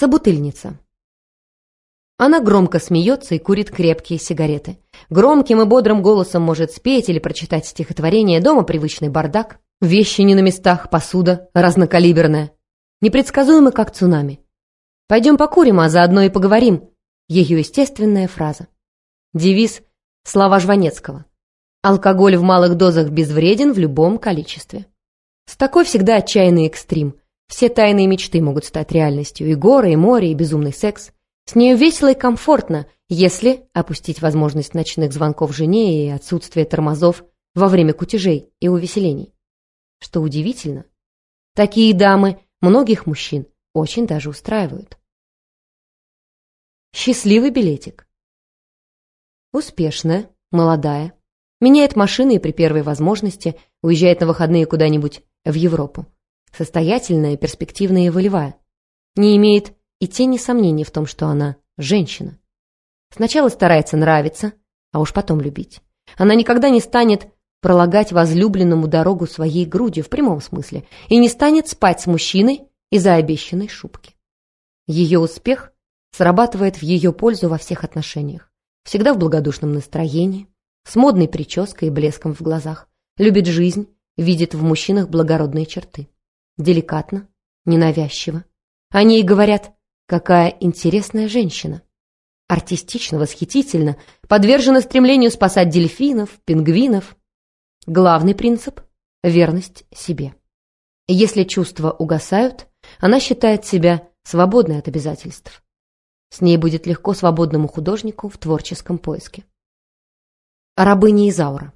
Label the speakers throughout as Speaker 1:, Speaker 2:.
Speaker 1: Собутыльница. Она громко смеется и курит крепкие сигареты. Громким и бодрым голосом может спеть или прочитать стихотворение, дома привычный бардак, вещи не на местах, посуда разнокалиберная. Непредсказуемы, как цунами. «Пойдем покурим, а заодно и поговорим» — ее естественная фраза. Девиз слова Жванецкого. Алкоголь в малых дозах безвреден в любом количестве. С такой всегда отчаянный экстрим. Все тайные мечты могут стать реальностью. И горы, и море, и безумный секс. С нею весело и комфортно, если опустить возможность ночных звонков жене и отсутствие тормозов во время кутежей и увеселений. Что удивительно, такие дамы многих мужчин очень даже устраивают. Счастливый билетик. Успешная, молодая, меняет машины и при первой возможности уезжает на выходные куда-нибудь в Европу. Состоятельная, перспективная волевая. Не имеет и тени сомнений в том, что она женщина. Сначала старается нравиться, а уж потом любить. Она никогда не станет пролагать возлюбленному дорогу своей грудью в прямом смысле и не станет спать с мужчиной из-за обещанной шубки. Ее успех срабатывает в ее пользу во всех отношениях. Всегда в благодушном настроении, с модной прической и блеском в глазах. Любит жизнь, видит в мужчинах благородные черты. Деликатно, ненавязчиво. О ней говорят Какая интересная женщина. Артистично, восхитительно, подвержена стремлению спасать дельфинов, пингвинов. Главный принцип – верность себе. Если чувства угасают, она считает себя свободной от обязательств. С ней будет легко свободному художнику в творческом поиске. Рабыня Изаура.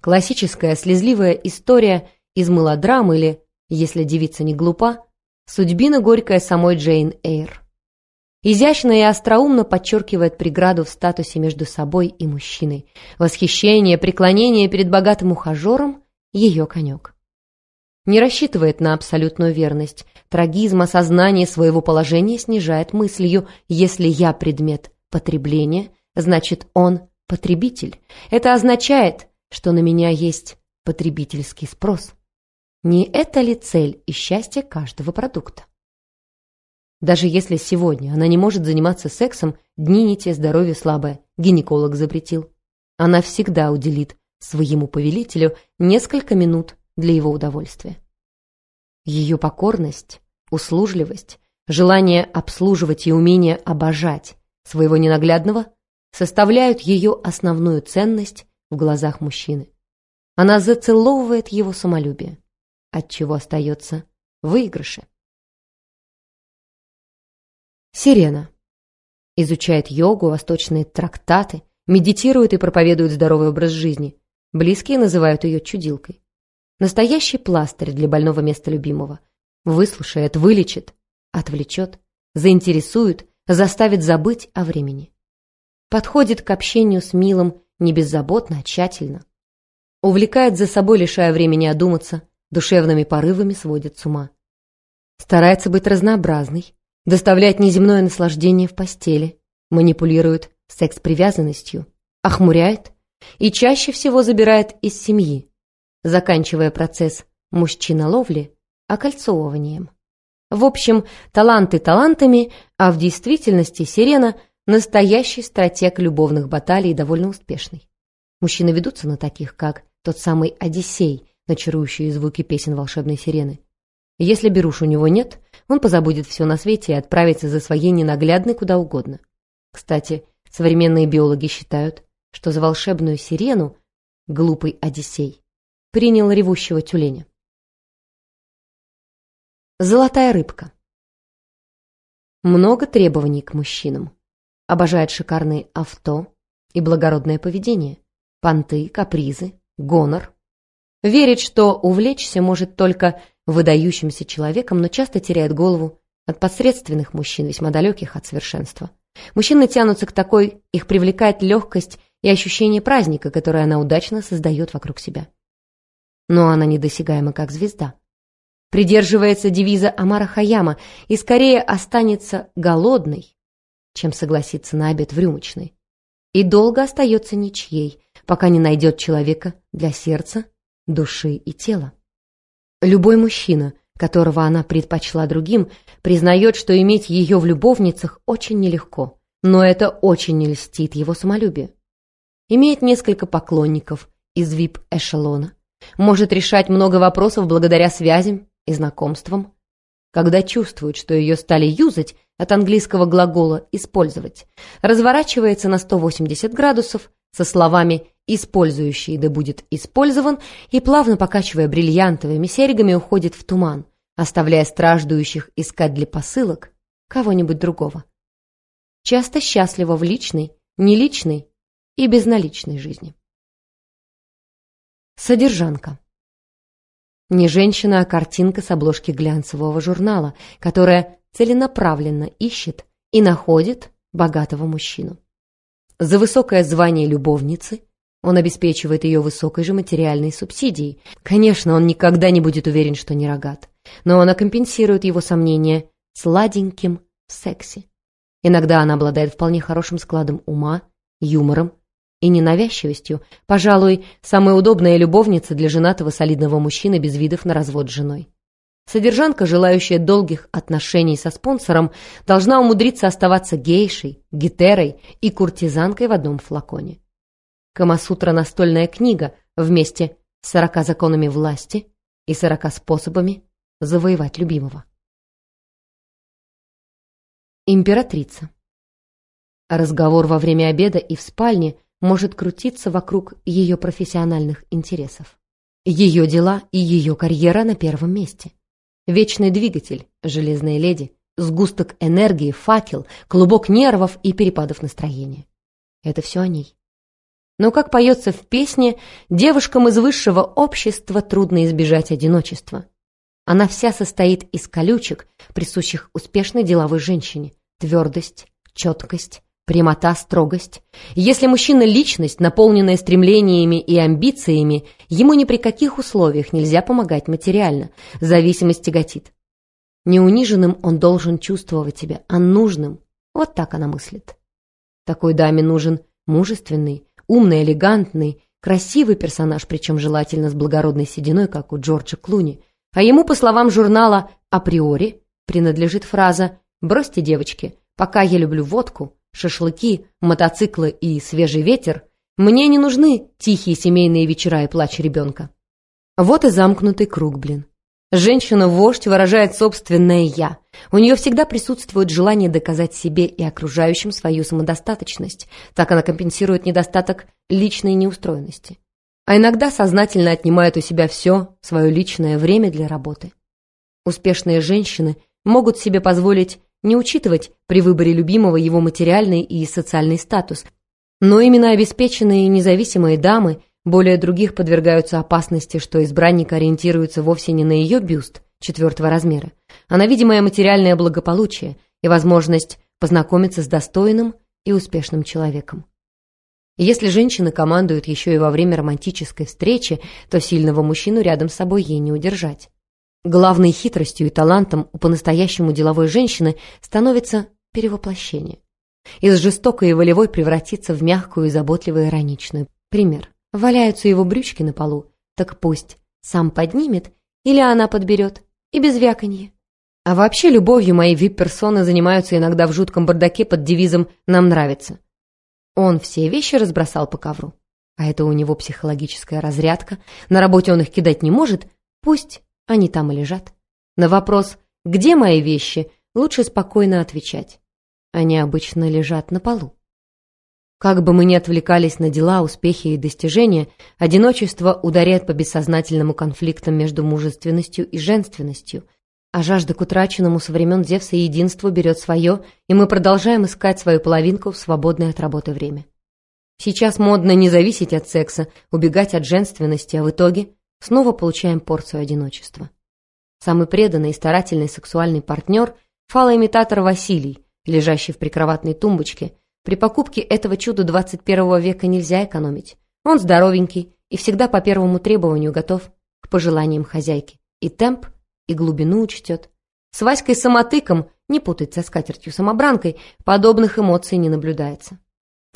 Speaker 1: Классическая слезливая история из мелодрам или, если девица не глупа, Судьбина горькая самой Джейн Эйр. Изящно и остроумно подчеркивает преграду в статусе между собой и мужчиной. Восхищение, преклонение перед богатым ухажером – ее конек. Не рассчитывает на абсолютную верность. Трагизм осознания своего положения снижает мыслью «если я предмет потребления, значит он потребитель». Это означает, что на меня есть потребительский спрос. Не это ли цель и счастье каждого продукта? Даже если сегодня она не может заниматься сексом, дни не те, здоровье слабое, гинеколог запретил. Она всегда уделит своему повелителю несколько минут для его удовольствия. Ее покорность, услужливость, желание обслуживать и умение обожать своего ненаглядного составляют ее основную ценность в глазах мужчины. Она зацеловывает его самолюбие от чего остается выигрыше. Сирена. Изучает йогу, восточные трактаты, медитирует и проповедует здоровый образ жизни. Близкие называют ее чудилкой. Настоящий пластырь для больного места любимого. Выслушает, вылечит, отвлечет, заинтересует, заставит забыть о времени. Подходит к общению с милым не беззаботно, а тщательно. Увлекает за собой, лишая времени одуматься, душевными порывами сводит с ума. Старается быть разнообразной, доставлять неземное наслаждение в постели, манипулирует секс-привязанностью, охмуряет и чаще всего забирает из семьи, заканчивая процесс мужчиналовли окольцовыванием. В общем, таланты талантами, а в действительности Сирена – настоящий стратег любовных баталий довольно успешный. Мужчины ведутся на таких, как тот самый Одиссей, на чарующие звуки песен волшебной сирены. Если беруш у него нет, он позабудет все на свете и отправится за своей ненаглядной куда угодно. Кстати, современные биологи считают, что за волшебную сирену глупый Одиссей принял ревущего тюленя. Золотая рыбка. Много требований к мужчинам. Обожает шикарные авто и благородное поведение, понты, капризы, гонор, Верит, что увлечься может только выдающимся человеком, но часто теряет голову от посредственных мужчин, весьма далеких от совершенства. Мужчины тянутся к такой, их привлекает легкость и ощущение праздника, которое она удачно создает вокруг себя. Но она недосягаема как звезда. Придерживается девиза Амара Хаяма и скорее останется голодной, чем согласится на обед в рюмочной. И долго остается ничьей, пока не найдет человека для сердца души и тела. Любой мужчина, которого она предпочла другим, признает, что иметь ее в любовницах очень нелегко, но это очень не льстит его самолюбию. Имеет несколько поклонников из вип-эшелона, может решать много вопросов благодаря связям и знакомствам. Когда чувствует, что ее стали юзать, от английского глагола «использовать», разворачивается на 180 градусов со словами «использующий да будет использован» и, плавно покачивая бриллиантовыми серьгами, уходит в туман, оставляя страждующих искать для посылок кого-нибудь другого. Часто счастлива в личной, неличной и безналичной жизни. Содержанка. Не женщина, а картинка с обложки глянцевого журнала, которая целенаправленно ищет и находит богатого мужчину. За высокое звание любовницы он обеспечивает ее высокой же материальной субсидией. Конечно, он никогда не будет уверен, что не рогат, но она компенсирует его сомнения сладеньким в сексе. Иногда она обладает вполне хорошим складом ума, юмором и ненавязчивостью, пожалуй, самая удобная любовница для женатого солидного мужчины без видов на развод с женой. Содержанка, желающая долгих отношений со спонсором, должна умудриться оставаться гейшей, гетерой и куртизанкой в одном флаконе. Камасутра – настольная книга вместе с сорока законами власти и сорока способами завоевать любимого. Императрица. Разговор во время обеда и в спальне может крутиться вокруг ее профессиональных интересов. Ее дела и ее карьера на первом месте. Вечный двигатель, железная леди, сгусток энергии, факел, клубок нервов и перепадов настроения. Это все о ней. Но, как поется в песне, девушкам из высшего общества трудно избежать одиночества. Она вся состоит из колючек, присущих успешной деловой женщине. Твердость, четкость, Прямота, строгость. Если мужчина – личность, наполненная стремлениями и амбициями, ему ни при каких условиях нельзя помогать материально. Зависимость тяготит. Неуниженным он должен чувствовать себя, а нужным. Вот так она мыслит. Такой даме нужен мужественный, умный, элегантный, красивый персонаж, причем желательно с благородной сединой, как у Джорджа Клуни. А ему, по словам журнала «Априори», принадлежит фраза «Бросьте, девочки, пока я люблю водку, шашлыки, мотоциклы и свежий ветер, мне не нужны тихие семейные вечера и плач ребенка. Вот и замкнутый круг, блин. Женщина-вождь выражает собственное «я». У нее всегда присутствует желание доказать себе и окружающим свою самодостаточность. Так она компенсирует недостаток личной неустроенности. А иногда сознательно отнимает у себя все свое личное время для работы. Успешные женщины могут себе позволить не учитывать при выборе любимого его материальный и социальный статус. Но именно обеспеченные и независимые дамы более других подвергаются опасности, что избранник ориентируется вовсе не на ее бюст четвертого размера, а на видимое материальное благополучие и возможность познакомиться с достойным и успешным человеком. Если женщина командует еще и во время романтической встречи, то сильного мужчину рядом с собой ей не удержать. Главной хитростью и талантом у по-настоящему деловой женщины становится перевоплощение. Из жестокой и волевой превратиться в мягкую и заботливую ироничную. Пример. Валяются его брючки на полу, так пусть сам поднимет или она подберет, и без вяканья. А вообще любовью мои вип-персоны занимаются иногда в жутком бардаке под девизом «нам нравится». Он все вещи разбросал по ковру. А это у него психологическая разрядка. На работе он их кидать не может. Пусть они там и лежат. На вопрос «Где мои вещи?» лучше спокойно отвечать. Они обычно лежат на полу. Как бы мы ни отвлекались на дела, успехи и достижения, одиночество ударяет по бессознательному конфликтам между мужественностью и женственностью, а жажда к утраченному со времен Зевса единству берет свое, и мы продолжаем искать свою половинку в свободное от работы время. Сейчас модно не зависеть от секса, убегать от женственности, а в итоге снова получаем порцию одиночества. Самый преданный и старательный сексуальный партнер – фалоимитатор Василий, лежащий в прикроватной тумбочке. При покупке этого чуда 21 века нельзя экономить. Он здоровенький и всегда по первому требованию готов к пожеланиям хозяйки. И темп, и глубину учтет. С Васькой самотыком, не путать со скатертью-самобранкой, подобных эмоций не наблюдается.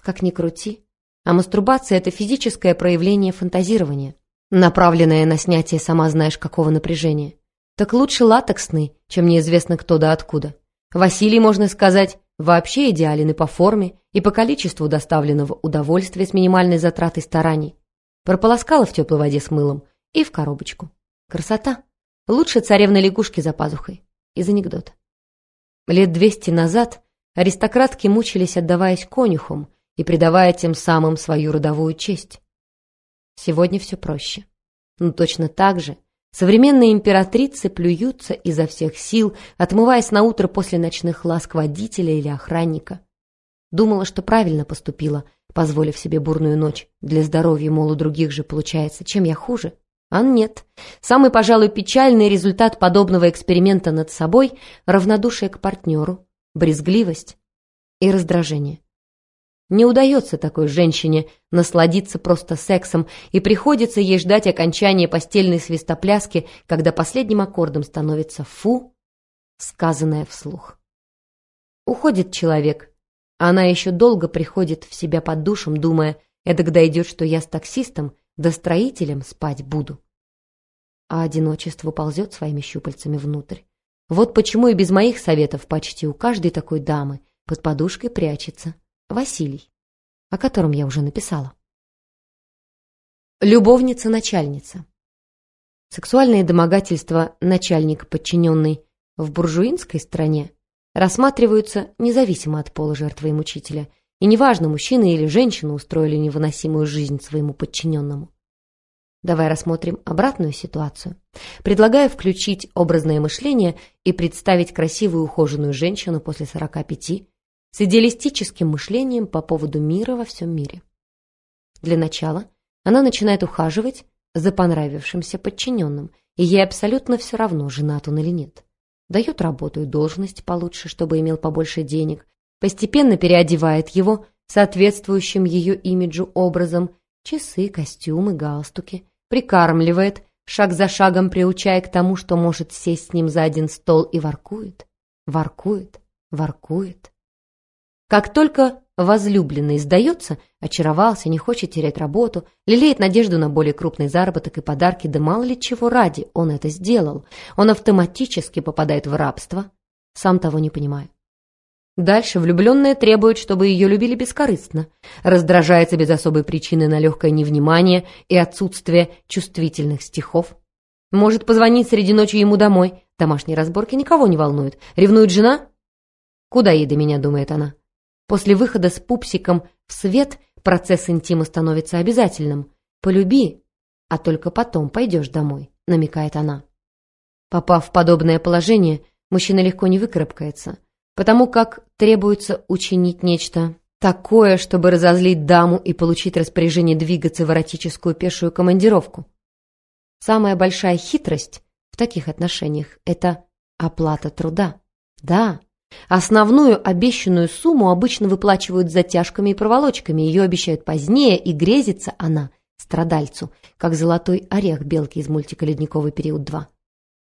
Speaker 1: Как ни крути, а мастурбация – это физическое проявление фантазирования – направленная на снятие сама знаешь какого напряжения. Так лучше латексный, чем неизвестно кто да откуда. Василий, можно сказать, вообще идеален и по форме, и по количеству доставленного удовольствия с минимальной затратой стараний. Прополоскала в теплой воде с мылом и в коробочку. Красота. Лучше царевны лягушки за пазухой. Из анекдота. Лет двести назад аристократки мучились, отдаваясь конюхам и придавая тем самым свою родовую честь. Сегодня все проще. Но точно так же Современные императрицы плюются изо всех сил, отмываясь на утро после ночных ласк водителя или охранника. Думала, что правильно поступила, позволив себе бурную ночь. Для здоровья, мол, у других же получается. Чем я хуже? А нет. Самый, пожалуй, печальный результат подобного эксперимента над собой – равнодушие к партнеру, брезгливость и раздражение. Не удается такой женщине насладиться просто сексом, и приходится ей ждать окончания постельной свистопляски, когда последним аккордом становится «фу», сказанное вслух. Уходит человек, а она еще долго приходит в себя под душем, думая, эдак дойдет, что я с таксистом да строителем спать буду. А одиночество ползет своими щупальцами внутрь. Вот почему и без моих советов почти у каждой такой дамы под подушкой прячется Василий, о котором я уже написала. Любовница-начальница. Сексуальные домогательства начальник-подчиненный в буржуинской стране рассматриваются независимо от пола жертвы и мучителя, и неважно, мужчина или женщина устроили невыносимую жизнь своему подчиненному. Давай рассмотрим обратную ситуацию. Предлагаю включить образное мышление и представить красивую ухоженную женщину после 45 с идеалистическим мышлением по поводу мира во всем мире. Для начала она начинает ухаживать за понравившимся подчиненным, и ей абсолютно все равно, женат он или нет. Дает работу и должность получше, чтобы имел побольше денег, постепенно переодевает его соответствующим ее имиджу образом, часы, костюмы, галстуки, прикармливает, шаг за шагом приучая к тому, что может сесть с ним за один стол и воркует, воркует, воркует. Как только возлюбленный сдается, очаровался, не хочет терять работу, лелеет надежду на более крупный заработок и подарки, да мало ли чего ради он это сделал, он автоматически попадает в рабство, сам того не понимая. Дальше влюбленная требует, чтобы ее любили бескорыстно, раздражается без особой причины на легкое невнимание и отсутствие чувствительных стихов. Может позвонить среди ночи ему домой, домашние разборки никого не волнуют. Ревнует жена? Куда ей до меня, думает она. После выхода с пупсиком в свет процесс интима становится обязательным. «Полюби, а только потом пойдешь домой», — намекает она. Попав в подобное положение, мужчина легко не выкарабкается, потому как требуется учинить нечто такое, чтобы разозлить даму и получить распоряжение двигаться в эротическую пешую командировку. Самая большая хитрость в таких отношениях – это оплата труда. Да, Основную обещанную сумму обычно выплачивают затяжками и проволочками, ее обещают позднее, и грезится она страдальцу, как золотой орех белки из мультика «Ледниковый период 2».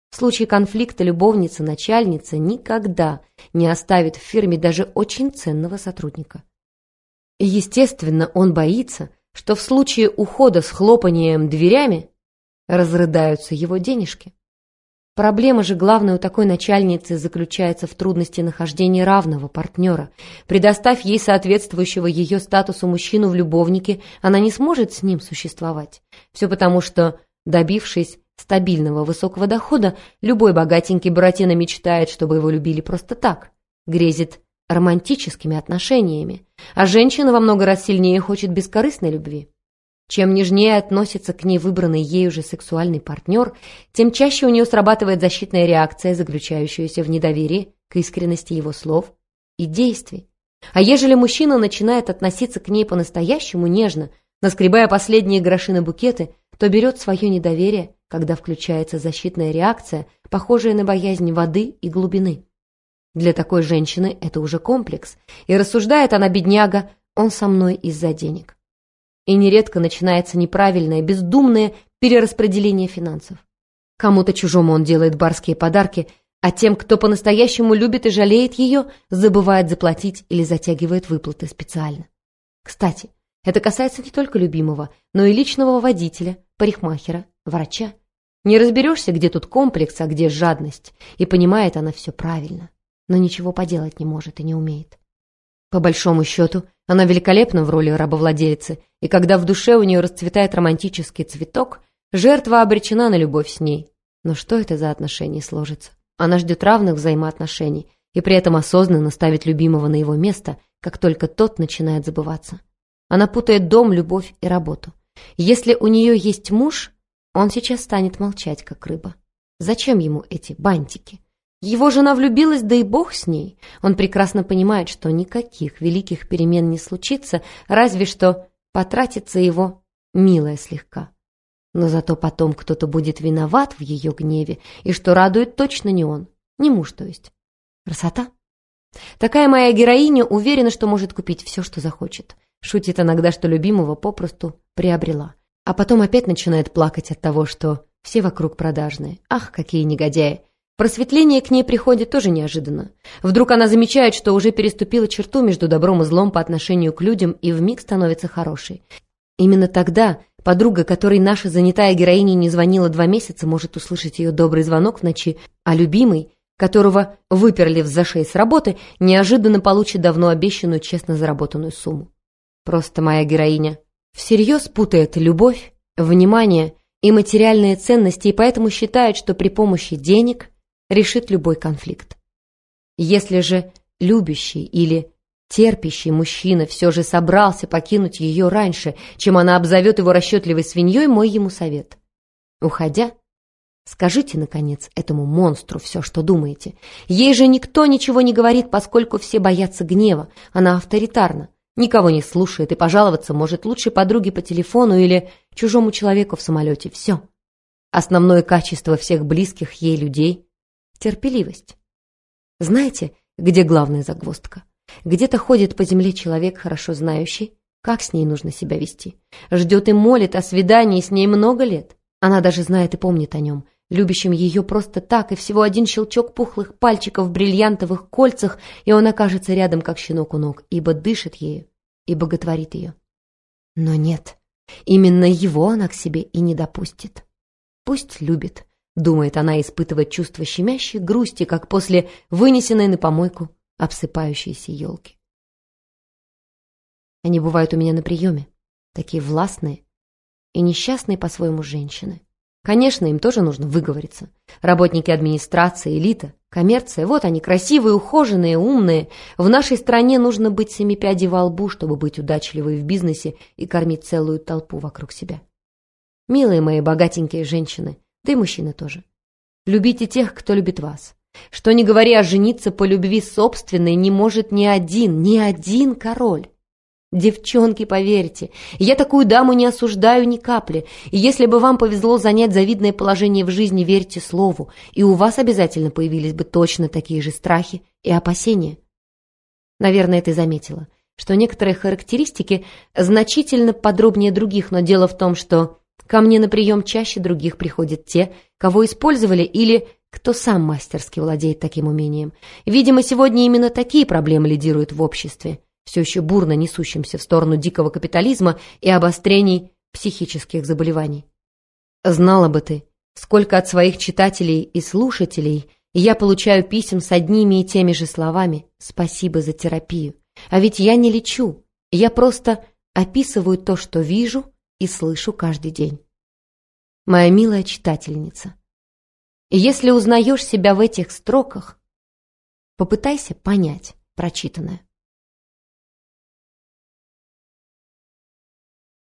Speaker 1: В случае конфликта любовница-начальница никогда не оставит в фирме даже очень ценного сотрудника. естественно, он боится, что в случае ухода с хлопанием дверями разрыдаются его денежки. Проблема же главная у такой начальницы заключается в трудности нахождения равного партнера. Предоставь ей соответствующего ее статусу мужчину в любовнике, она не сможет с ним существовать. Все потому, что, добившись стабильного высокого дохода, любой богатенький Буратино мечтает, чтобы его любили просто так. Грезит романтическими отношениями. А женщина во много раз сильнее хочет бескорыстной любви. Чем нежнее относится к ней выбранный ею же сексуальный партнер, тем чаще у нее срабатывает защитная реакция, заключающаяся в недоверии к искренности его слов и действий. А ежели мужчина начинает относиться к ней по-настоящему нежно, наскребая последние гроши на букеты, то берет свое недоверие, когда включается защитная реакция, похожая на боязнь воды и глубины. Для такой женщины это уже комплекс, и рассуждает она, бедняга, он со мной из-за денег и нередко начинается неправильное, бездумное перераспределение финансов. Кому-то чужому он делает барские подарки, а тем, кто по-настоящему любит и жалеет ее, забывает заплатить или затягивает выплаты специально. Кстати, это касается не только любимого, но и личного водителя, парикмахера, врача. Не разберешься, где тут комплекс, а где жадность, и понимает она все правильно, но ничего поделать не может и не умеет. По большому счету, она великолепна в роли рабовладельцы, и когда в душе у нее расцветает романтический цветок, жертва обречена на любовь с ней. Но что это за отношения сложится? Она ждет равных взаимоотношений и при этом осознанно ставит любимого на его место, как только тот начинает забываться. Она путает дом, любовь и работу. Если у нее есть муж, он сейчас станет молчать, как рыба. Зачем ему эти бантики? Его жена влюбилась, да и бог с ней. Он прекрасно понимает, что никаких великих перемен не случится, разве что потратится его милая слегка. Но зато потом кто-то будет виноват в ее гневе, и что радует точно не он, не муж, то есть. Красота. Такая моя героиня уверена, что может купить все, что захочет. Шутит иногда, что любимого попросту приобрела. А потом опять начинает плакать от того, что все вокруг продажные. Ах, какие негодяи! Просветление к ней приходит тоже неожиданно. Вдруг она замечает, что уже переступила черту между добром и злом по отношению к людям и вмиг становится хорошей. Именно тогда подруга, которой наша занятая героиня не звонила два месяца, может услышать ее добрый звонок в ночи, а любимый, которого выперли в зашей с работы, неожиданно получит давно обещанную честно заработанную сумму. Просто моя героиня всерьез путает любовь, внимание и материальные ценности и поэтому считает, что при помощи денег – решит любой конфликт. Если же любящий или терпящий мужчина все же собрался покинуть ее раньше, чем она обзовет его расчетливой свиньей, мой ему совет. Уходя, скажите, наконец, этому монстру все, что думаете. Ей же никто ничего не говорит, поскольку все боятся гнева. Она авторитарна, никого не слушает и пожаловаться может лучшей подруге по телефону или чужому человеку в самолете. Все. Основное качество всех близких ей людей терпеливость. Знаете, где главная загвоздка? Где-то ходит по земле человек, хорошо знающий, как с ней нужно себя вести. Ждет и молит о свидании с ней много лет. Она даже знает и помнит о нем, любящим ее просто так, и всего один щелчок пухлых пальчиков в бриллиантовых кольцах, и он окажется рядом, как щенок у ног, ибо дышит ею и боготворит ее. Но нет, именно его она к себе и не допустит. Пусть любит, Думает она испытывать чувство щемящей грусти, как после вынесенной на помойку обсыпающейся елки. Они бывают у меня на приеме, такие властные и несчастные по-своему женщины. Конечно, им тоже нужно выговориться. Работники администрации, элита, коммерция, вот они, красивые, ухоженные, умные. В нашей стране нужно быть семипядей во лбу, чтобы быть удачливой в бизнесе и кормить целую толпу вокруг себя. Милые мои богатенькие женщины, да и мужчины тоже. Любите тех, кто любит вас. Что не говори, а жениться по любви собственной не может ни один, ни один король. Девчонки, поверьте, я такую даму не осуждаю ни капли, и если бы вам повезло занять завидное положение в жизни, верьте слову, и у вас обязательно появились бы точно такие же страхи и опасения. Наверное, ты заметила, что некоторые характеристики значительно подробнее других, но дело в том, что Ко мне на прием чаще других приходят те, кого использовали или кто сам мастерски владеет таким умением. Видимо, сегодня именно такие проблемы лидируют в обществе, все еще бурно несущимся в сторону дикого капитализма и обострений психических заболеваний. Знала бы ты, сколько от своих читателей и слушателей я получаю писем с одними и теми же словами «Спасибо за терапию». А ведь я не лечу, я просто описываю то, что вижу – и слышу каждый день. Моя милая читательница, если узнаешь себя в этих строках, попытайся понять прочитанное.